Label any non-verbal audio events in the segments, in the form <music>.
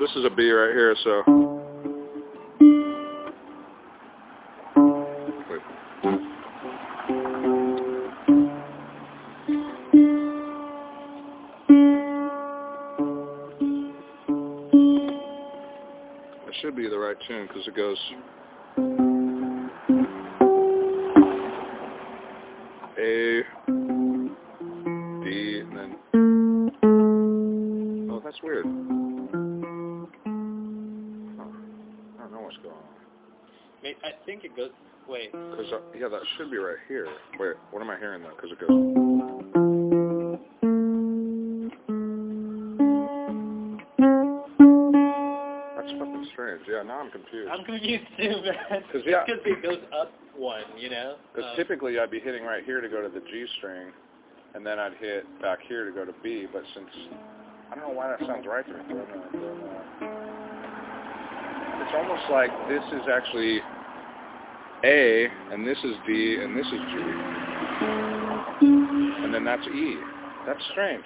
this is a B right here, so. Wait. It should be the right tune because it goes. That should be right here. Wait, what am I hearing though? Because it goes. That's fucking strange. Yeah, now I'm confused. I'm confused too, man. 'Cause, yeah. Because it goes up one, you know. Because Um, typically I'd be hitting right here to go to the G string, and then I'd hit back here to go to B. But since I don't know why that sounds right to me. Don't know, don't know. It's almost like this is actually A, and this is D, and this is G, and then that's E. That's strange.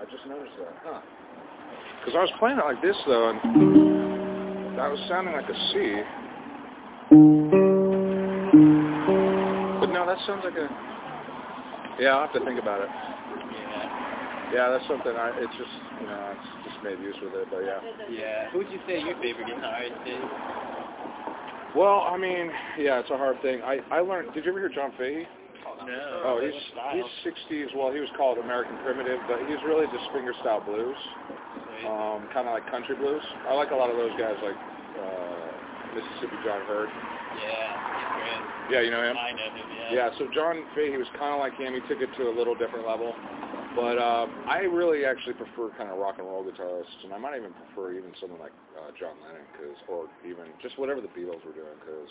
I just noticed that. Huh. Because I was playing it like this though, and that was sounding like a C. But no, that sounds like a. Yeah, I'll have to think about it. yeah. Yeah, that's something I. It's just you know, it's just made use with it, but yeah. Yeah. Who would you say your favorite guitarist is? Well, I mean, yeah, it's a hard thing. I I learned. Did you ever hear John Fahey? No. Oh, he's he's 60s. Well, he was called American Primitive, but he's really just fingerstyle blues, um, kind of like country blues. I like a lot of those guys, like uh, Mississippi John Hurt. yeah. Yeah, you know him. I know him. Yeah. Yeah, so John Fahey was kind of like him. He took it to a little different level. But um, I really actually prefer kind of rock and roll guitarists, and I might even prefer even someone like uh, John Lennon, cause, or even just whatever the Beatles were doing, because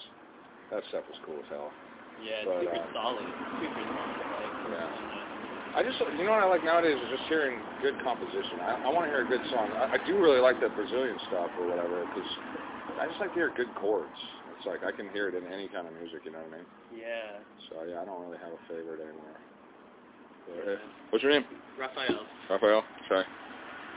that stuff was cool as hell. Yeah, But, super uh, solid. Super solid. Like, Yeah. I just, you know what I like nowadays is just hearing good composition. I, I want to hear a good song. I, I do really like that Brazilian stuff or whatever, because I just like to hear good chords. It's like I can hear it in any kind of music, you know what I mean? Yeah. So yeah, I don't really have a favorite anymore. Uh, what's your name? Raphael. Raphael. Sorry.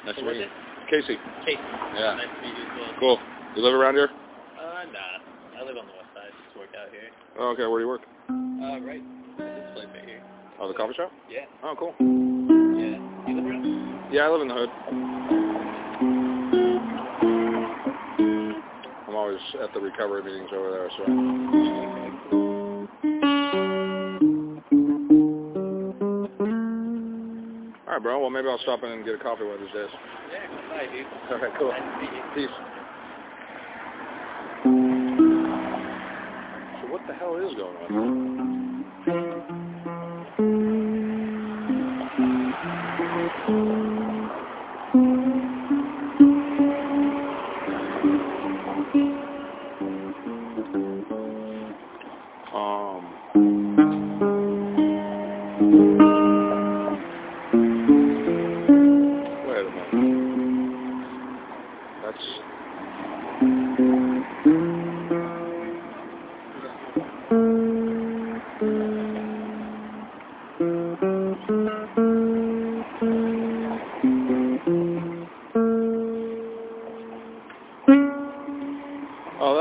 Nice to meet you. Casey. Casey. Yeah. Nice to meet you as well. Cool. You live around here? Uh, nah. I live on the west side. Just work out here. Oh, okay. Where do you work? Uh, right. This place right here. Oh, the coffee shop? Yeah. Oh, cool. Yeah. You live around? Yeah, I live in the hood. I'm always at the recovery meetings over there, so. Bro. Well, maybe I'll stop in and get a coffee one of these days. Yeah, come by, dude. All right, cool. Nice to meet you. Peace. So what the hell is going on?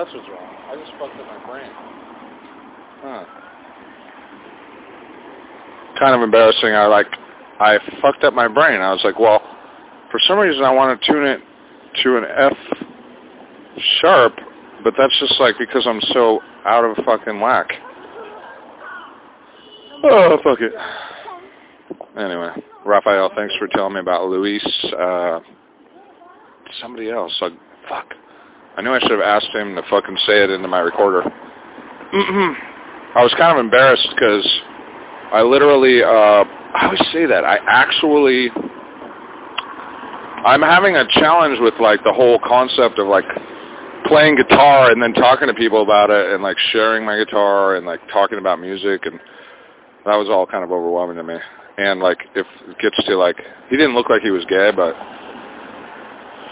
That's what's wrong. I just fucked up my brain. Huh. Kind of embarrassing. I like, I fucked up my brain. I was like, well, for some reason I want to tune it to an F sharp, but that's just like because I'm so out of fucking whack. Oh, fuck it. Anyway, Raphael, thanks for telling me about Luis. Uh, somebody else. Like, fuck. I knew I should have asked him to fucking say it into my recorder. <clears throat> I was kind of embarrassed because I literally, uh, I always say that. I actually, I'm having a challenge with like the whole concept of like playing guitar and then talking to people about it and like sharing my guitar and like talking about music and that was all kind of overwhelming to me. And like if it gets to like, he didn't look like he was gay, but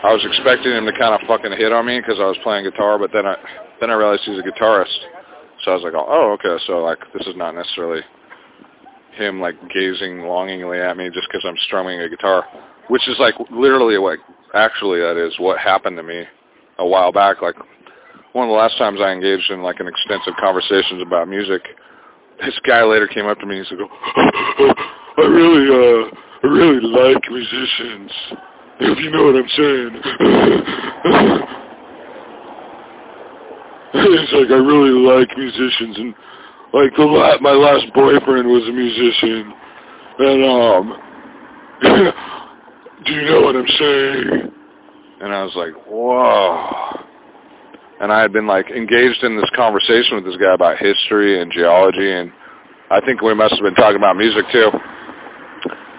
I was expecting him to kind of fucking hit on me because I was playing guitar, but then I then I realized he's a guitarist. So I was like, oh, okay, so like this is not necessarily him like gazing longingly at me just because I'm strumming a guitar, which is like literally like actually that is what happened to me a while back. Like one of the last times I engaged in like an extensive conversations about music, this guy later came up to me and he said, oh, I really, uh, I really like musicians, if you know what I'm saying. He's like, I really like musicians and like the la- my last boyfriend was a musician, and um, <coughs> do you know what I'm saying? And I was like, whoa. And I had been like engaged in this conversation with this guy about history and geology, and I think we must have been talking about music too.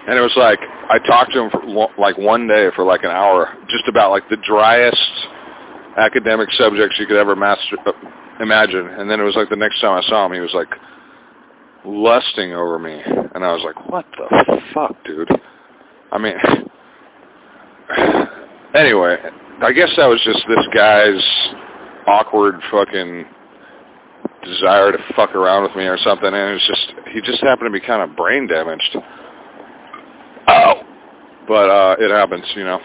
And it was like I talked to him for like one day for like an hour, just about like the driest academic subjects you could ever master uh, imagine. And then it was like the next time I saw him, he was like lusting over me, and I was like, what the fuck, dude? I mean, <sighs> anyway, I guess that was just this guy's awkward fucking desire to fuck around with me or something, and it was just, he just happened to be kind of brain damaged. Oh! <coughs> But, uh, it happens, you know.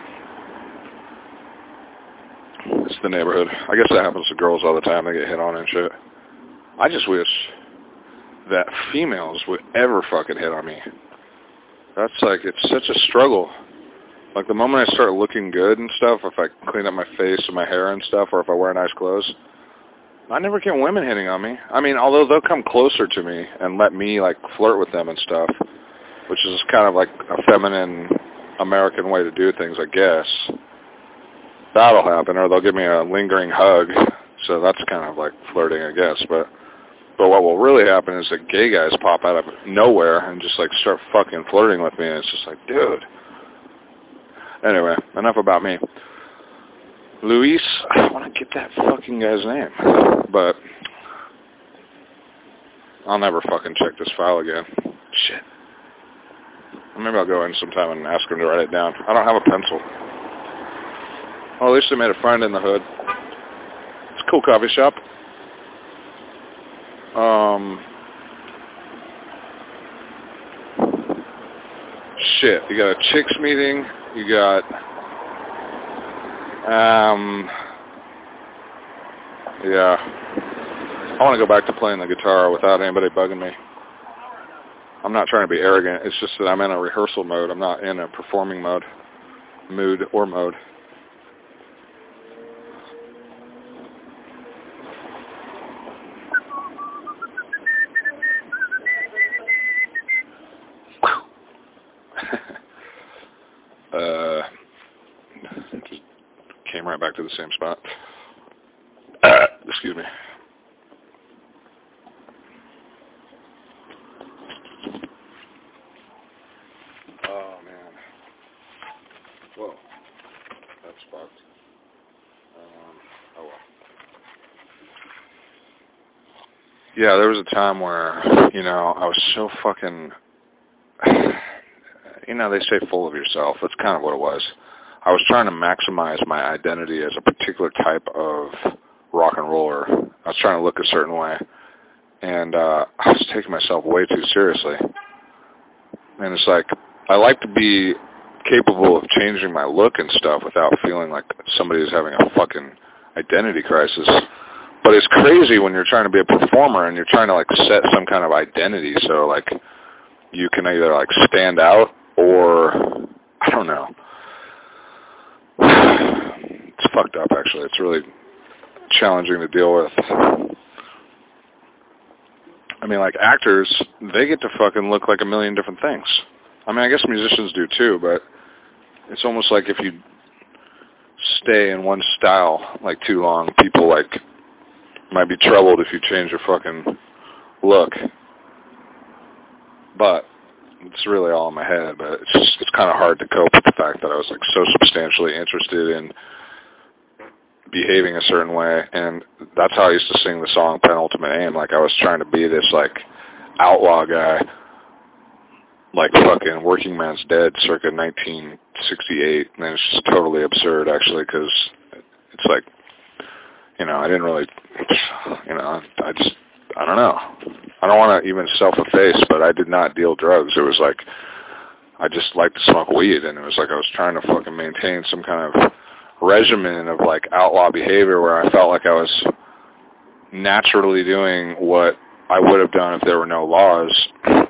It's the neighborhood. I guess that happens to girls all the time. They get hit on and shit. I just wish that females would ever fucking hit on me. That's like, it's such a struggle. Like the moment I start looking good and stuff, if I clean up my face and my hair and stuff, or if I wear nice clothes, I never get women hitting on me. I mean, although they'll come closer to me and let me like flirt with them and stuff, which is kind of like a feminine American way to do things, I guess. That'll happen, or they'll give me a lingering hug. So that's kind of like flirting, I guess. But but what will really happen is that gay guys pop out of nowhere and just like start fucking flirting with me, and it's just like, dude. Anyway, enough about me. Luis, <sighs> I want to get that fucking guy's name, but I'll never fucking check this file again. Shit. Maybe I'll go in sometime and ask him to write it down. I don't have a pencil. Well, at least I made a friend in the hood. It's a cool coffee shop. Um, shit, you got a chicks meeting. You got, um, yeah. I want to go back to playing the guitar without anybody bugging me. I'm not trying to be arrogant. It's just that I'm in a rehearsal mode. I'm not in a performing mode, mood or mode. <laughs> Uh, came right back to the same spot. Uh, excuse me. Oh, man. Whoa. That's fucked. Um, oh, well. Yeah, there was a time where, you know, I was so fucking, <sighs> you know, they say full of yourself. That's kind of what it was. I was trying to maximize my identity as a particular type of rock and roller. I was trying to look a certain way, and uh, I was taking myself way too seriously. And it's like I like to be capable of changing my look and stuff without feeling like somebody is having a fucking identity crisis. But it's crazy when you're trying to be a performer and you're trying to like set some kind of identity so like you can either like stand out or I don't know <sighs> it's fucked up actually. It's really challenging to deal with. I mean, like actors, they get to fucking look like a million different things. I mean, I guess musicians do too, but it's almost like if you stay in one style like too long, people like might be troubled if you change your fucking look. But it's really all in my head, but it's just it's kind of hard to cope with the fact that I was like so substantially interested in behaving a certain way, and that's how I used to sing the song "Penultimate Aim." Like I was trying to be this like outlaw guy, like fucking Workingman's Dead, circa 1968, and it's just totally absurd actually because it's like, you know, I didn't really, you know, I just I don't know. I don't want to even self-efface, but I did not deal drugs. It was like I just liked to smoke weed, and it was like I was trying to fucking maintain some kind of regimen of like outlaw behavior where I felt like I was naturally doing what I would have done if there were no laws,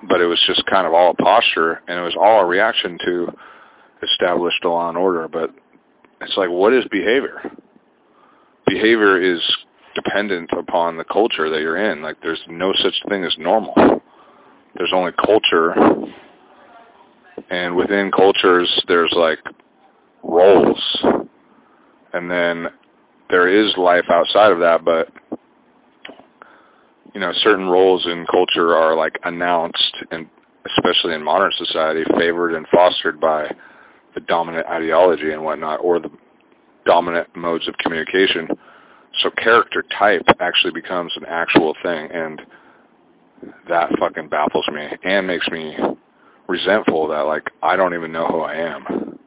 but it was just kind of all a posture, and it was all a reaction to established law and order. But it's like, what is behavior? Behavior is dependent upon the culture that you're in. Like, there's no such thing as normal. There's only culture, and within cultures, there's like roles, and then there is life outside of that, but you know, certain roles in culture are like announced and especially in modern society, favored and fostered by the dominant ideology and whatnot, or the dominant modes of communication. So character type actually becomes an actual thing, and that fucking baffles me and makes me resentful that like I don't even know who I am.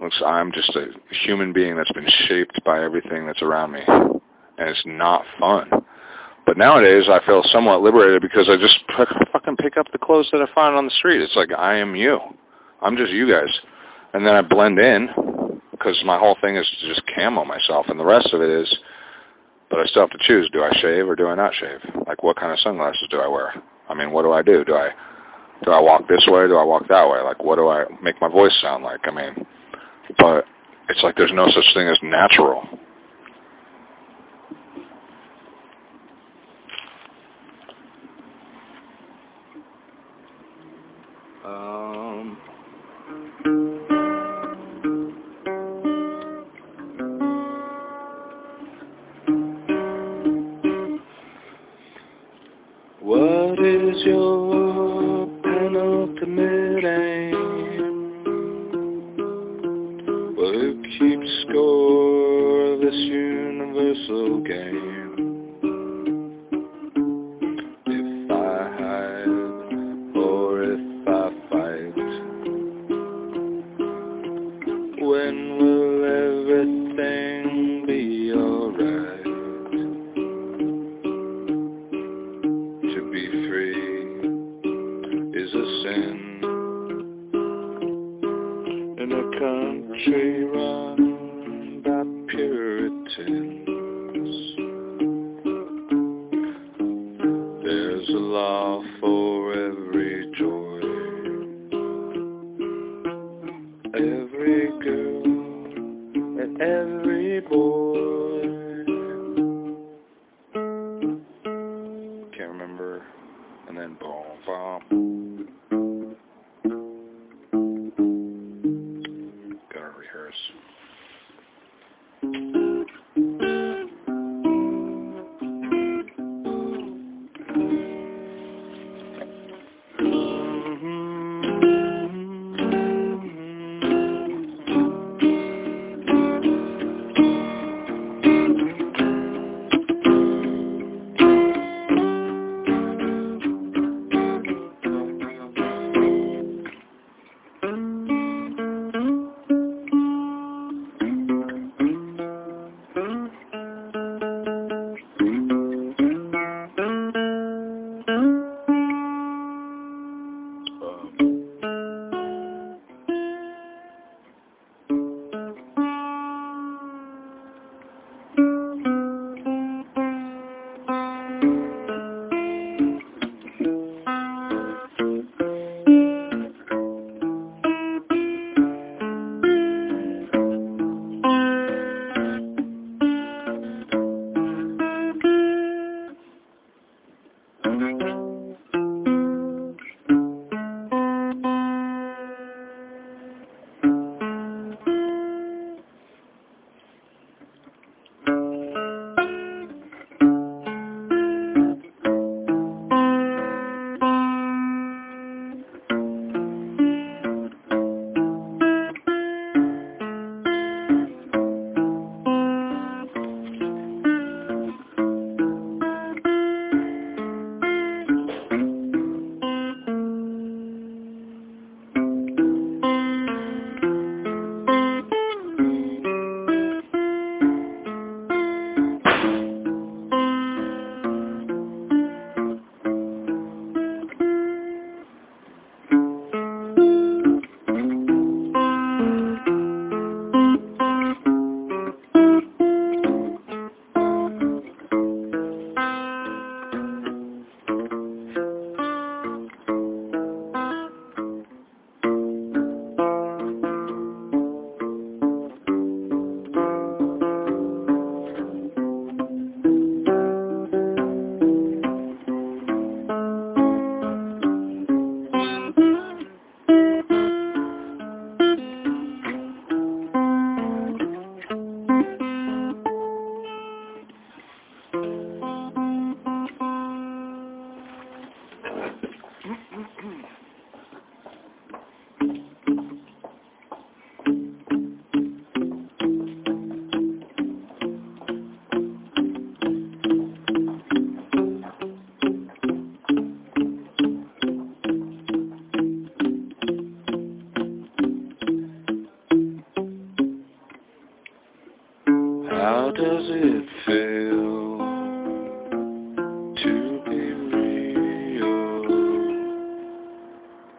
Looks I'm just a human being that's been shaped by everything that's around me, and it's not fun. But nowadays, I feel somewhat liberated because I just <laughs> fucking pick up the clothes that I find on the street. It's like I am you. I'm just you guys, and then I blend in because my whole thing is to just camo myself, and the rest of it is. But I still have to choose: do I shave or do I not shave? Like, what kind of sunglasses do I wear? I mean, what do I do? Do I do I walk this way? Do I walk that way? Like, what do I make my voice sound like? I mean, but it's like there's no such thing as natural. Universal game?